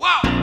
Wow.